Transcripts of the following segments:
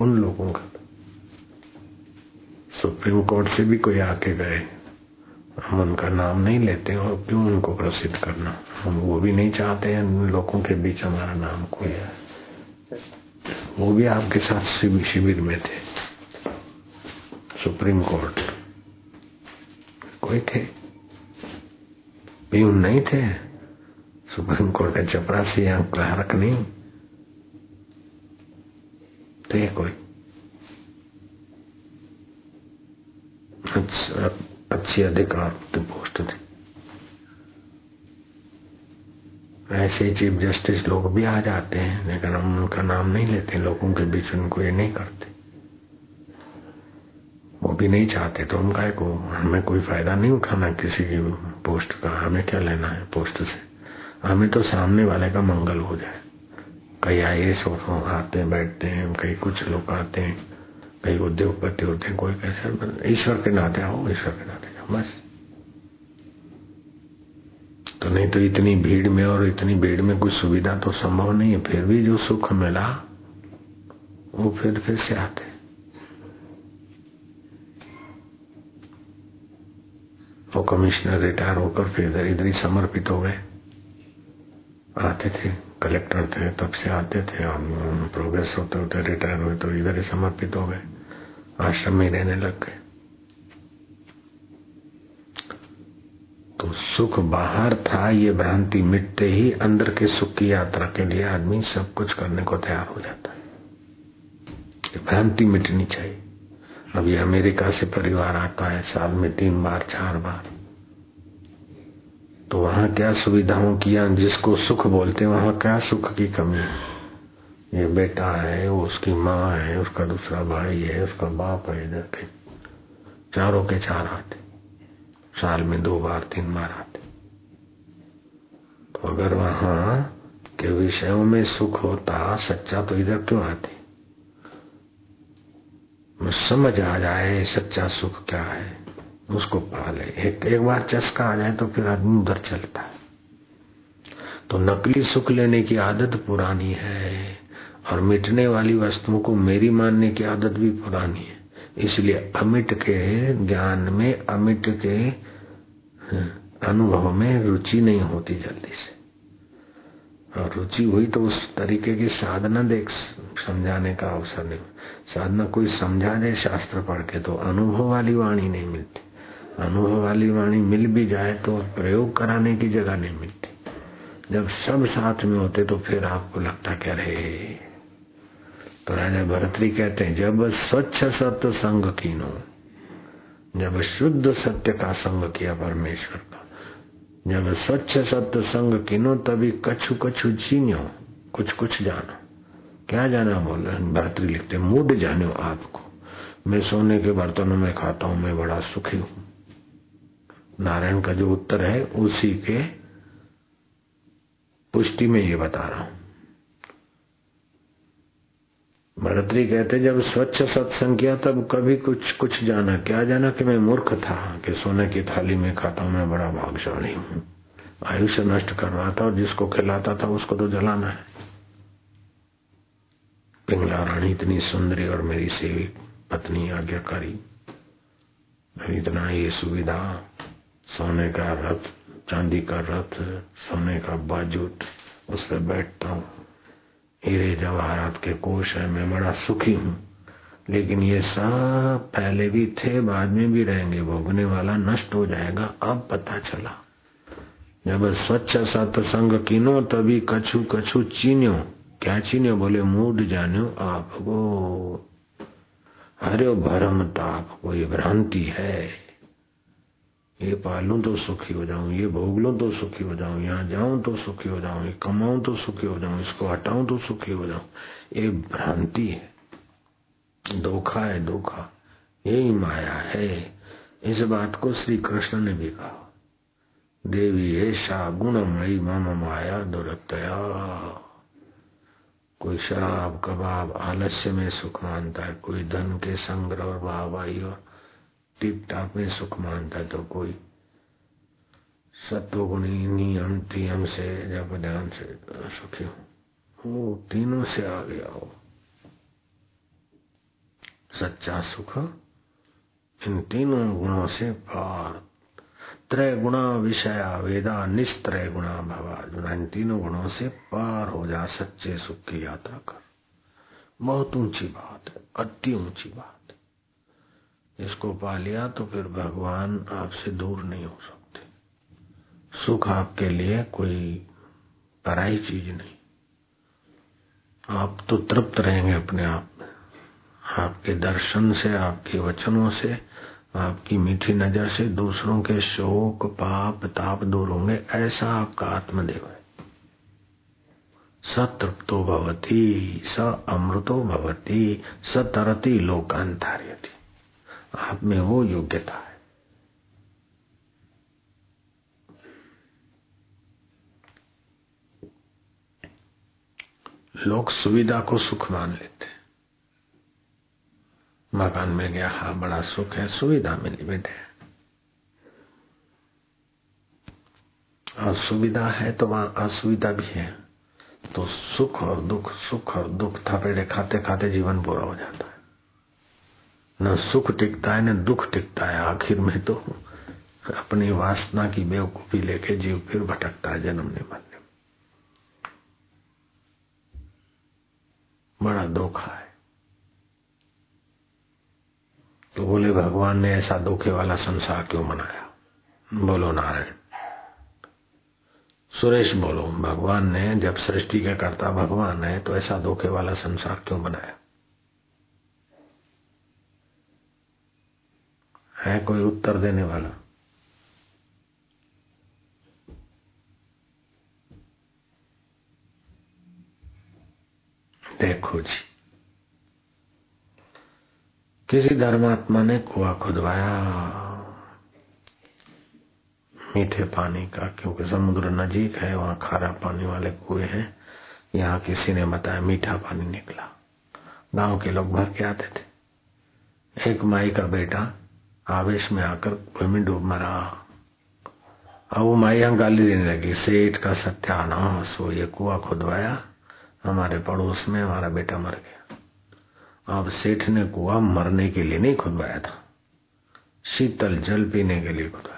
उन लोगों का। सुप्रीम कोर्ट से भी कोई आके गए। हम उनका नाम नहीं लेते और क्यों उनको प्रसिद्ध करना? हम वो भी नहीं चाहते हैं। उन लोगों के बीच हमारा नाम कोई है। वो भी आपके साथ शिविर में थे। Supreme court. कोई थे? पीयून नहीं थे? सुप्रीम कोर्ट के चपरासी या क्लार्क नहीं? कोई अच्छी अधिकार पोस्ट थी। ऐसे चीफ जस्टिस लोग भी आ जाते हैं, लेकिन हम उनका नाम नहीं लेते, लोगों के बीच उनको ये नहीं करते। वो भी नहीं चाहते तो हम काय को हमें कोई फ़ायदा नहीं उठाना किसी की पोस्ट का, हमें क्या लेना है पोस्ट से? हमें तो सामने वाले का मंगल हो जाए। कई आई एस आते बैठते हैं कई कुछ लोग आते हैं, कई उद्योगपति होते हैं, कोई कैसे ईश्वर के नाते आओ, ईश्वर के नाते जाओ बस। तो नहीं तो इतनी भीड़ में और इतनी भीड़ में कुछ सुविधा तो संभव नहीं है, फिर भी जो सुख मिला, वो फिर फिर से आते वो कमिश्नर रिटायर होकर फिर इधर इधर ही समर्पित हो गए, आते थे। कलेक्टर थे, तब से आते थे और प्रोग्रेस होते होते रिटायर हुए तो इधर ही समर्पित हो गए, आश्रम में रहने लग गए। तो सुख बाहर था, ये भ्रांति मिटते ही अंदर के सुख की यात्रा के लिए आदमी सब कुछ करने को तैयार हो जाता है। भ्रांति मिटनी चाहिए। अभी अमेरिका से परिवार आता है, साल में तीन बार, चार बार। तो वहाँ क्या सुविधाओं किया, जिसको सुख बोलते हैं, वहाँ क्या सुख की कमी? है ये बेटा है वो उसकी माँ है, उसका दूसरा भाई है, उसका बाप है, इधर के चारों के चार आते साल में दो बार तीन बार आते तो अगर वहाँ के विषयों में सुख होता, सच्चा तो इधर क्यों आते समझ आ जाए, सच्चा सुख क्या है? उसको पाले। एक एक बार चस्का आ जाए तो फिर आदमी उधर चलता है। तो नकली सुख लेने की आदत पुरानी है और मिटने वाली वस्तुओं को मेरी मानने की आदत भी पुरानी है। इसलिए अमिट के ज्ञान में, अमिट के अनुभव में रुचि नहीं होती जल्दी से। और रुचि हुई तो उस तरीके की साधना देख, समझाने का अवसर नहीं। साधना कोई समझा दे शास्त्र पढ़ के तो अनुभव वाली वाणी नहीं मिलती। अनुभव वाली वाणी मिल भी जाए तो प्रयोग कराने की जगह नहीं मिलती। जब सब साथ में होते तो फिर आपको लगता क्या रहे तो राजा भरतरी कहते हैं, जब स्वच्छ सत्य संग कीनो, जब शुद्ध सत्य का संग किया परमेश्वर का, जब स्वच्छ सत्य संग कीनो तभी कछु कछु चीन्यो कुछ कुछ जानो। क्या जाना बोल भरतरी लिखते मूड जानो आपको। मैं सोने के बर्तनों में खाता हूँ, मैं बड़ा सुखी हूँ। नारायण का जो उत्तर है, उसी के पुष्टि में ये बता रहा हूँ। भरतरी कहते, जब स्वच्छ सत्संग किया, तब कभी कुछ कुछ जाना। क्या जाना कि मैं मूर्ख था, कि सोने की थाली में खाता हूँ, मैं बड़ा भागशाली हूँ। आयुष्य नष्ट कर रहा था और जिसको खिलाता था, उसको तो जलाना है। पिंगला रानी इतनी सुंदरी और मेरी सेवी पत्नी, आज्ञाकारी, इतना ये सुविधा सोने का रथ, चांदी का रथ, सोने का बाजूट उस पर बैठता हूँ। हीरे जवाहरात के कोश है, मैं बड़ा सुखी हूँ। लेकिन ये सब पहले भी थे, बाद में भी रहेंगे। भोगने वाला नष्ट हो जाएगा, अब पता चला। जब स्वच्छ सत्संग कीनो, तभी कछु कछु चीन्यो। क्या चीन्यो? बोले, मूड जान्यो आप गो अरे, भरम ताप कोई भ्रांति है। ये पालू तो सुखी हो जाऊँ, ये भोग लो तो सुखी हो जाऊँ, यहाँ जाऊँ तो सुखी हो जाऊँ, ये कमाऊं तो सुखी हो जाऊँ, इसको हटाऊं तो सुखी हो जाऊँ। ये भ्रांति है, धोखा है धोखा, यही माया है। इस बात को श्री कृष्ण ने भी कहा। देवी ऐसा गुणमयी मम माया दुरतया कोई शराब कबाब आलस्य में सुख मानता है, कोई धन के संग्रह और वाहवाही और टिप टाप में सुख मानता तो कोई। सत्वगुणी नियम टियम से जब ध्यान से सुखी हो। वो तीनों से आ गया हो सच्चा सुख इन तीनों गुणों से पार। त्रय गुणा विषया वेदा निस्त्रय गुणा भवा इन तीनों गुणों से पार हो जा सच्चे सुख की यात्रा कर। बहुत ऊँची बात है, अति ऊँची बात। इसको पा लिया तो फिर भगवान आपसे दूर नहीं हो सकते। सुख आपके लिए कोई पराई चीज़ नहीं। आप तो तृप्त रहेंगे अपने आप में। आपके दर्शन से, आपके वचनों से, आपकी मीठी नज़र से दूसरों के शोक, पाप, ताप दूर होंगे, ऐसा आपका आत्मदेव है। सतृप्तो भवती, स अमृतो भवती, स तरती लोकांतार्यति। आप में वो योग्यता है। लोग सुविधा को सुख मान लेते हैं। मकान में गया हाँ बड़ा सुख है, सुविधा मिली बेटे और सुविधा है तो वहाँ असुविधा भी है। तो सुख और दुख, सुख और दुख, थपेड़े खाते खाते जीवन पूरा हो जाता है। न सुख टिकता है, न दुख टिकता है। आखिर में तो अपनी वासना की बेवकूफ़ी लेके जीव फिर भटकता है जन्मने मरने बड़ा धोखा है। तो बोले, भगवान ने ऐसा धोखे वाला संसार क्यों बनाया? बोलो, नारायण। सुरेश बोलो, भगवान ने जब सृष्टि के कर्ता भगवान है तो ऐसा धोखे वाला संसार क्यों बनाया? है कोई उत्तर देने वाला? देखो जी, किसी धर्मात्मा ने कुआ खुदवाया। मीठे पानी का, क्योंकि समुद्र नजीक है, वहाँ खारा पानी वाले कुएँ हैं। यहाँ किसी ने बताया मीठा पानी निकला। गाँव के लोग भर के आते थे। एक माई का बेटा आवेश में आकर कुएँ में डूब मरा। अब वो माई यहाँ गाली देने लगी, सेठ का सत्यानाश हो ये कुआ खुदवाया, हमारे पड़ोस में हमारा बेटा मर गया। अब सेठ ने कुआ मरने के लिए नहीं खुदवाया था, शीतल जल पीने के लिए खुदवाया।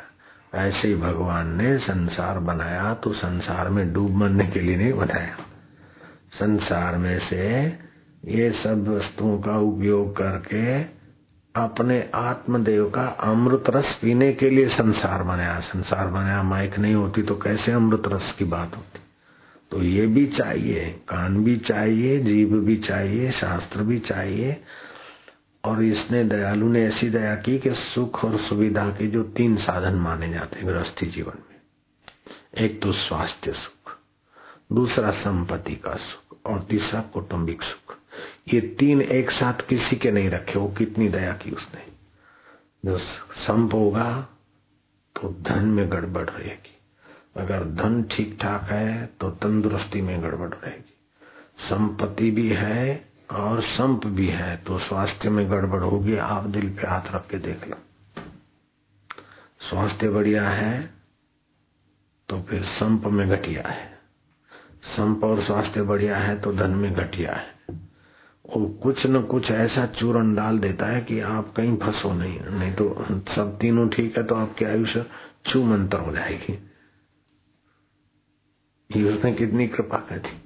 ऐसे ही भगवान ने संसार बनाया तो संसार में डूब मरने के लिए नहीं बनाया। संसार में से ये सब वस्तुओं का उपयोग करके अपने आत्मदेव का अमृत रस पीने के लिए संसार बनाया। संसार बनाया, माइक नहीं होती तो कैसे अमृत रस की बात होती? तो ये भी चाहिए, कान भी चाहिए जीव भी चाहिए, शास्त्र भी चाहिए। और इसने, दयालु ने ऐसी दया की कि सुख और सुविधा के जो तीन साधन माने जाते हैं गृहस्थी जीवन में। एक तो स्वास्थ्य सुख, दूसरा संपत्ति का सुख, और तीसरा कौटुंबिक सुख। ये तीन एक साथ किसी के नहीं रखे, वो कितनी दया की उसने। जो संप होगा तो धन में गड़बड़ रहेगी। अगर धन ठीक ठाक है तो तंदुरुस्ती में गड़बड़ रहेगी। संपत्ति भी है और संप भी है तो स्वास्थ्य में गड़बड़ होगी। आप दिल पे हाथ रख के देख लो। स्वास्थ्य बढ़िया है तो फिर संप में घटिया है। संप और स्वास्थ्य बढ़िया है तो धन में घटिया है। वो कुछ न कुछ ऐसा चूरन डाल देता है कि आप कहीं फंसो नहीं नहीं तो सब तीनों ठीक है तो आपकी आयुष्य छू हो जाएगी। ये उसने कितनी कृपा कर दी।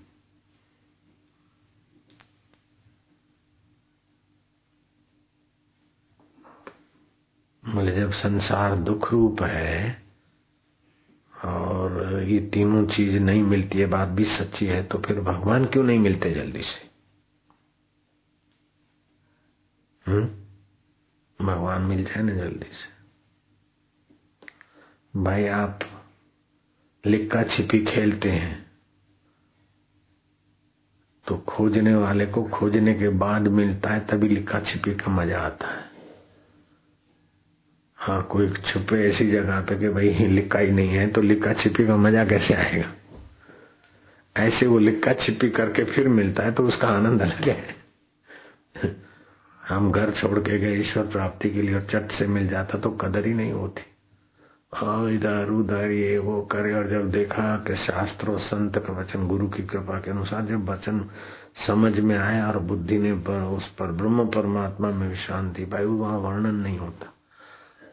बोले जब संसार दुख रूप है और ये तीनों चीज़ नहीं मिलती है, बात भी सच्ची है तो फिर भगवान क्यों नहीं मिलते जल्दी से हम्म भगवान मिल जाए ना जल्दी से। भाई, आप लिक्का छिपी खेलते हैं तो खोजने वाले को खोजने के बाद मिलता है, तभी लिक्का छिपी का मज़ा आता है। हाँ कोई छुपे ऐसी जगह पे कि भाई, लिक्का ही नहीं है तो लिक्का छिपी का मज़ा कैसे आएगा? ऐसे वो लिक्का छिपी करके फिर मिलता है तो उसका आनंद अलग है। हम घर छोड़ के गए, ईश्वर प्राप्ति के लिए और चट से मिल जाता तो कदर ही नहीं होती। हाँ इधर उधर ये वो करे और जब देखा कि शास्त्र और संत प्रवचन गुरु की कृपा के अनुसार जब वचन समझ में आया और बुद्धि ने पर, उस पर, ब्रह्म परमात्मा में शांति पाई, वहाँ वर्णन नहीं होता।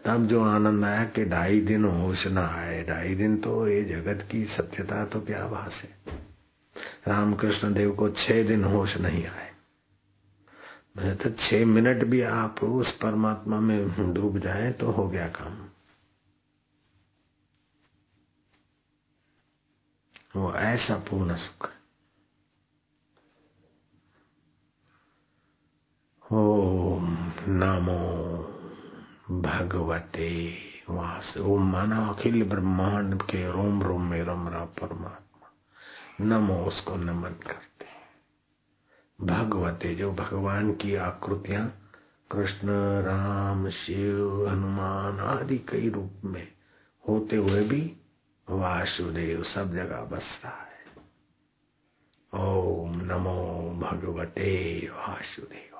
तब जो आनंद आया कि ढाई दिन होश न आए, ढाई दिन तो ये जगत की सत्यता तो क्या भाष है? रामकृष्ण देव को छह दिन होश नहीं आए। मैंने तो छह मिनट भी आप उस परमात्मा में डूब जाए तो हो गया काम। वो ऐसा पूर्ण सुख ओम नमो भगवते वास। ओम माना अखिल ब्रह्मांड के रोम रोम में रम रहा परमात्मा। नमो उसको नमन करते भगवते जो भगवान की आकृतियाँ कृष्ण, राम, शिव, हनुमान आदि कई रूप में होते हुए भी वासुदेव सब जगह बस रहा है। ओम नमो भगवते वासुदेव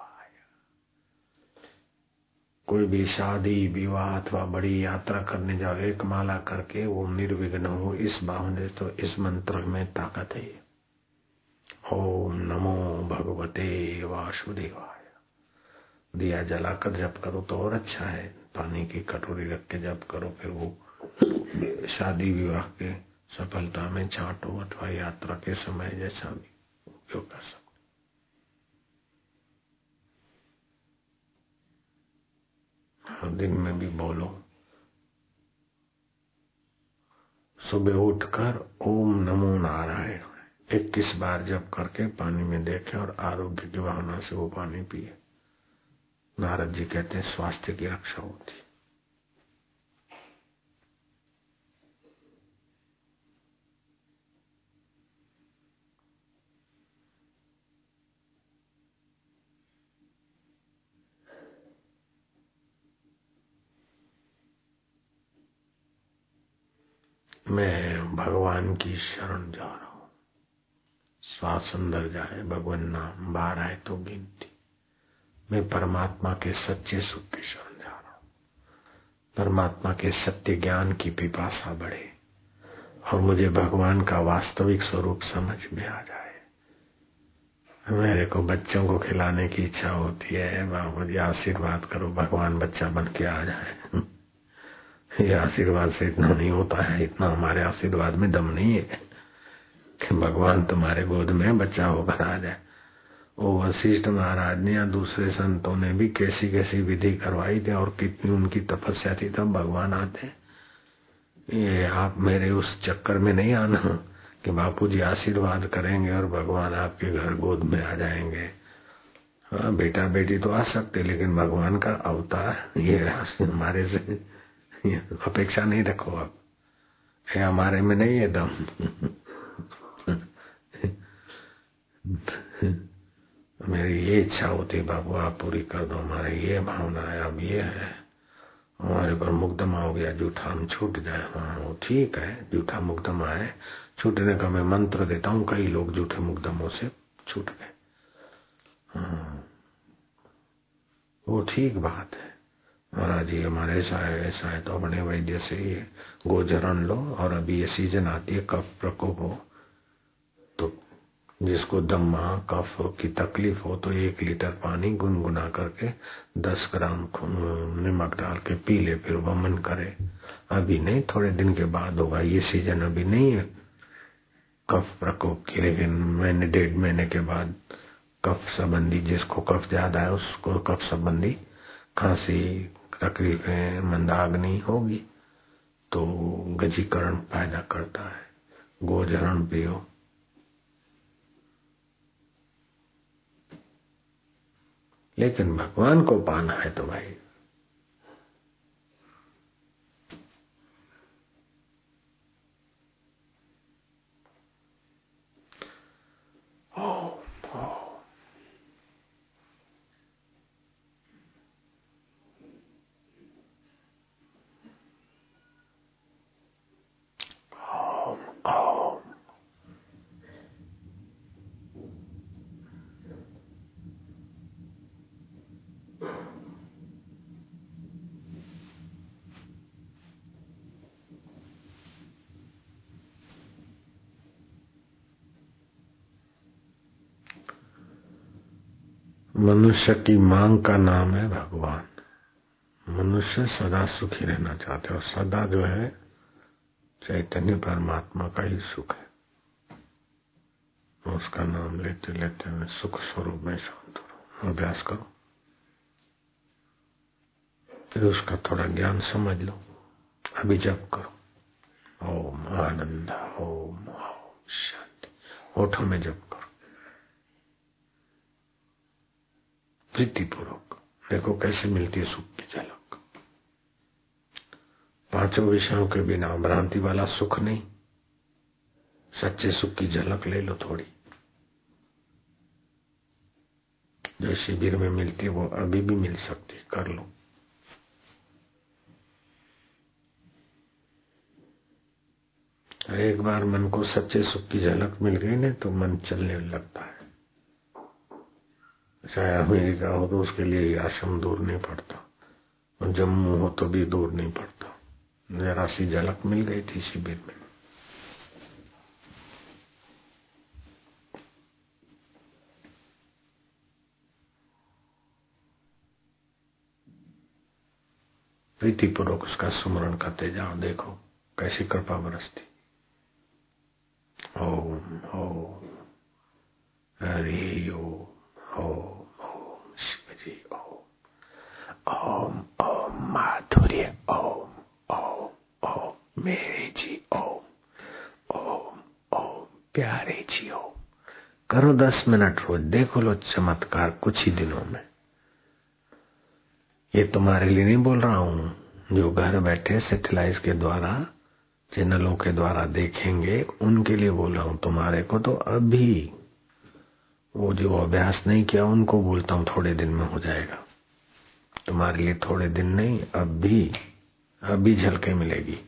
कोई भी शादी, विवाह अथवा बड़ी यात्रा करने जाओ, एक माला करके वो निर्विघ्न हो, इस भावने तो इस मंत्र में ताकत है। ओम नमो भगवते वासुदेवाय। दिया जलाकर जप करो तो और अच्छा है। पानी की कटोरी रख के जप करो, फिर वो शादी विवाह के सफलता में छाटो अथवा यात्रा के समय जैसा भी उपयोग कर सकते दिन में भी बोलो। सुबह उठकर ओम नमो नारायण। इक्कीस बार जब करके पानी में देखे और आरोग्य की भावना से वो पानी पिए। नारद जी कहते हैं, स्वास्थ्य की रक्षा होती। मैं भगवान की शरण जा रहा हूँ। श्वास अंदर जाए, भगवान नाम बाहर आए तो गिनती। मैं परमात्मा के सच्चे सुख की शरण जा रहा परमात्मा के सत्य ज्ञान की पिपासा बढ़े और मुझे भगवान का वास्तविक स्वरूप समझ में आ जाए। मेरे को बच्चों को खिलाने की इच्छा होती है। बाबू जी आशीर्वाद करो, भगवान बच्चा बन के आ जाए। ये आशीर्वाद से इतना नहीं होता है, इतना हमारे आशीर्वाद में दम नहीं है। कि भगवान तुम्हारे गोद में बच्चा होकर आ जाए वो वशिष्ठ महाराज ने या दूसरे संतों ने भी कैसी कैसी विधि करवाई थी और कितनी उनकी तपस्या थी, तब भगवान आते। ये आप मेरे उस चक्कर में नहीं आना, कि बापू जी आशीर्वाद करेंगे और भगवान आपके घर गोद में आ जाएँगे। हाँ बेटा बेटी तो आ सकते, लेकिन भगवान का अवतार, ये हमारे से अपेक्षा नहीं रखो आप। हमारे में नहीं है दम। मेरी ये इच्छा होती बाबू, आप पूरी कर दो, हमारे ये भावना है, अब ये है। हमारे पर मुकदमा हो गया, जूठा हम छूट जाए। हाँ वो ठीक है, जूठा मुकदमा है। छूटने का मैं मंत्र देता हूँ, कई लोग जूठे मुकदमों से छूट गए। हाँ वो ठीक बात है। महाराज जी, हमारे ऐसा है ऐसा है तो अपने वैद्य से ये गोजरण लो, और अभी ये सीज़न आती है कफ प्रकोप हो जिसको दम्मा, कफ की तकलीफ़ हो तो एक लीटर पानी गुनगुना करके दस ग्राम नमक डाल के पी ले, फिर वमन करे। अभी नहीं, थोड़े दिन के बाद होगा, ये सीज़न अभी नहीं है। कफ प्रकोप की लेकिन महीने, डेढ़ महीने के बाद कफ संबंधी जिसको कफ ज़्यादा है, उसको कफ संबंधी खांसी, तकलीफें, मंदाग्नि होगी तो गजीकरण पैदा करता है। गोजरण पियो। लेकिन भगवान को पाना है तो मनुष्य की मांग का नाम है भगवान। मनुष्य सदा सुखी रहना चाहते और सदा जो है, चैतन्य परमात्मा का ही सुख है। उसका नाम लेते लेते मैं सुख स्वरूप में शांत हो अभ्यास करो। फिर उसका थोड़ा ज्ञान समझ लो। अभी जप करो। ओम आनंद, ओम ओम, शांति। ओठों में जप करो। प्रीतिपूर्वक। देखो कैसे मिलती है सुख की झलक। पाँचों विषयों के बिना भ्रांति वाला सुख नहीं। सच्चे सुख की झलक ले लो थोड़ी। जो शिविर में मिलती है, वो अभी भी मिल सकती है। कर लो। एक बार मन को सच्चे सुख की झलक मिल गई ना तो मन चलने लगता है। चाहे अमेरिका हो तो उसके लिए आश्रम दूर नहीं पड़ता। और जम्मू हो तो भी दूर नहीं पड़ता। जरा सी झलक मिल गई थी शिविर में। प्रीतिपूर्वक उसका स्मरण करते जाओ, देखो कैसी कृपा बरसती। ओम ओम, हरि ओम ओम शिव जी ओम ओम ओम माधुर्य ओम ओम ओम मेरे जी ओम ओम ओम प्यारे जी ओम करो दस मिनट रोज देखो लो चमत्कार कुछ ही दिनों में। ये तुम्हारे लिए नहीं बोल रहा हूँ, जो घर बैठे सेटेलाइट के द्वारा, चैनलों के द्वारा देखेंगे, उनके लिए बोल रहा हूँ। तुम्हारे को तो अभी वो जो अभ्यास नहीं किया, उनको बोलता हूँ, थोड़े दिन में हो जाएगा। तुम्हारे लिए थोड़े दिन नहीं, अभी अभी झलके मिलेगी।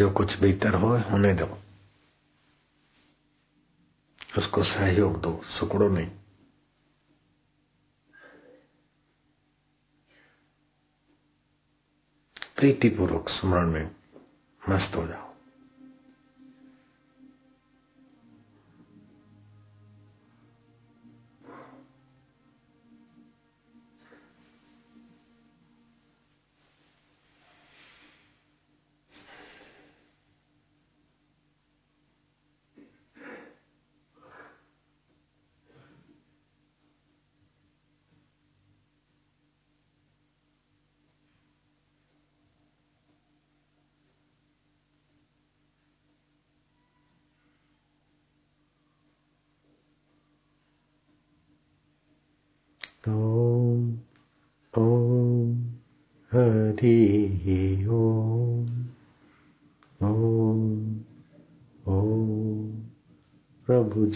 जो कुछ भीतर हो होने दो। उसको सहयोग दो, सुकड़ो नहीं। प्रीतिपूर्वक स्मरण में मस्त हो जाओ। ओम ओम हरि ओम ओम ओम प्रभु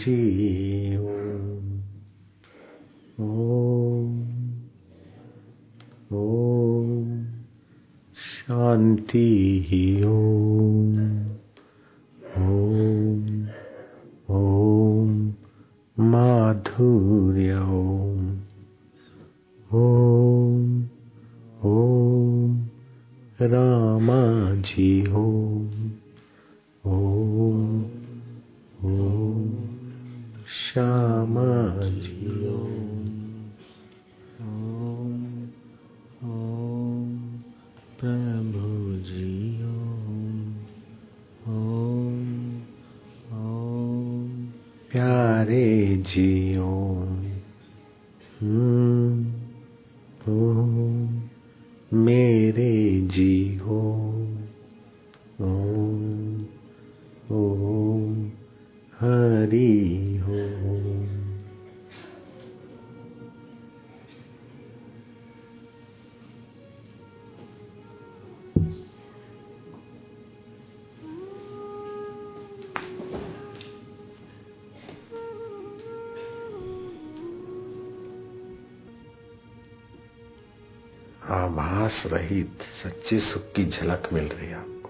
रहित, सच्चे सुख की झलक मिल रही है आपको।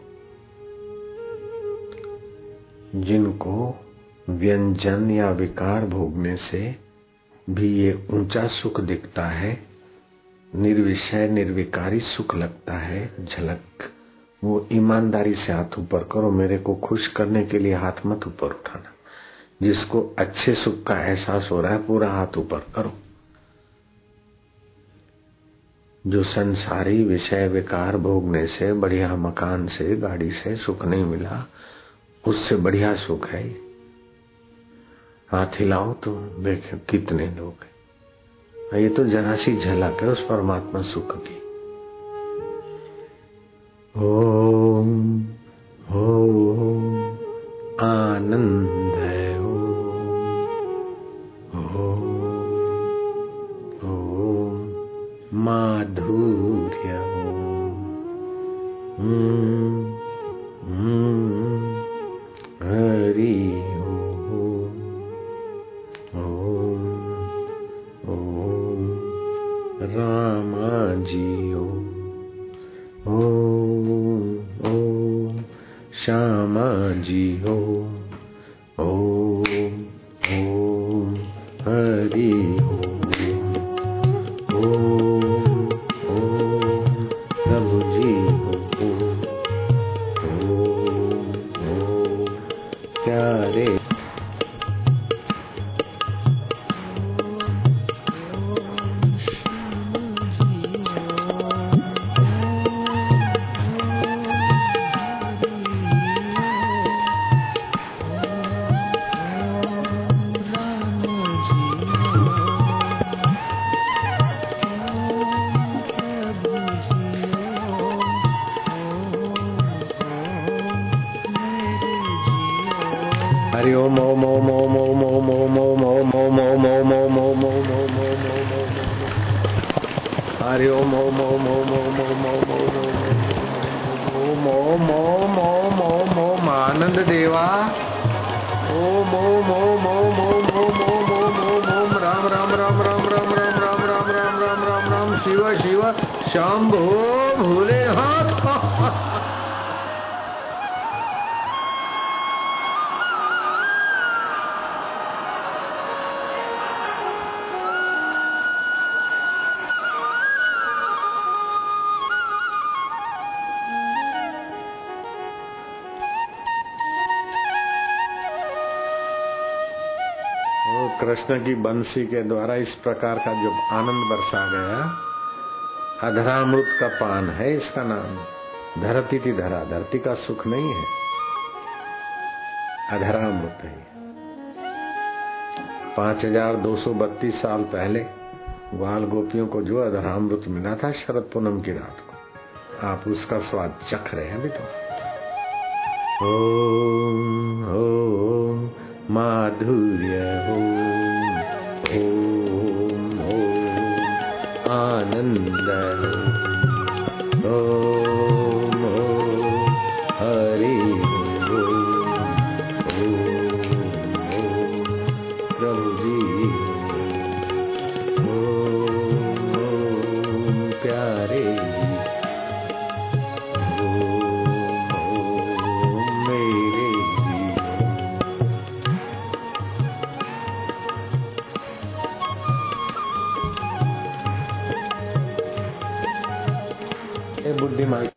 जिनको व्यंजन या विकार भोगने से भी ये ऊँचा सुख दिखता है, निर्विषय, निर्विकारी सुख लगता है, झलक, वो ईमानदारी से हाथ ऊपर करो, मेरे को खुश करने के लिए हाथ मत ऊपर उठाना। जिसको अच्छे सुख का एहसास हो रहा है, पूरा हाथ ऊपर करो। जो संसारी विषय विकार भोगने से, बढ़िया मकान से, गाड़ी से सुख नहीं मिला, उससे बढ़िया सुख है हाथ हिलाओ तो देखो कितने लोग हैं। ये तो जरा सी झलक है उस परमात्मा सुख की। ओम ओम, आनंद। माधुर्यम् कृष्ण की बंसी के द्वारा इस प्रकार का जो आनंद बरसा गया अधरामृत का पान है इसका नाम। धरती की धरा, धरती का सुख नहीं है। अधरामृत है। पाँच हज़ार दो सौ बत्तीस साल पहले ग्वाल गोपियों को जो अधरामृत मिला था शरद पूनम की रात को, आप उसका स्वाद चख रहे हैं अभी तो ओम ओम, माधुर्य हो। ॐ ॐ आनन्द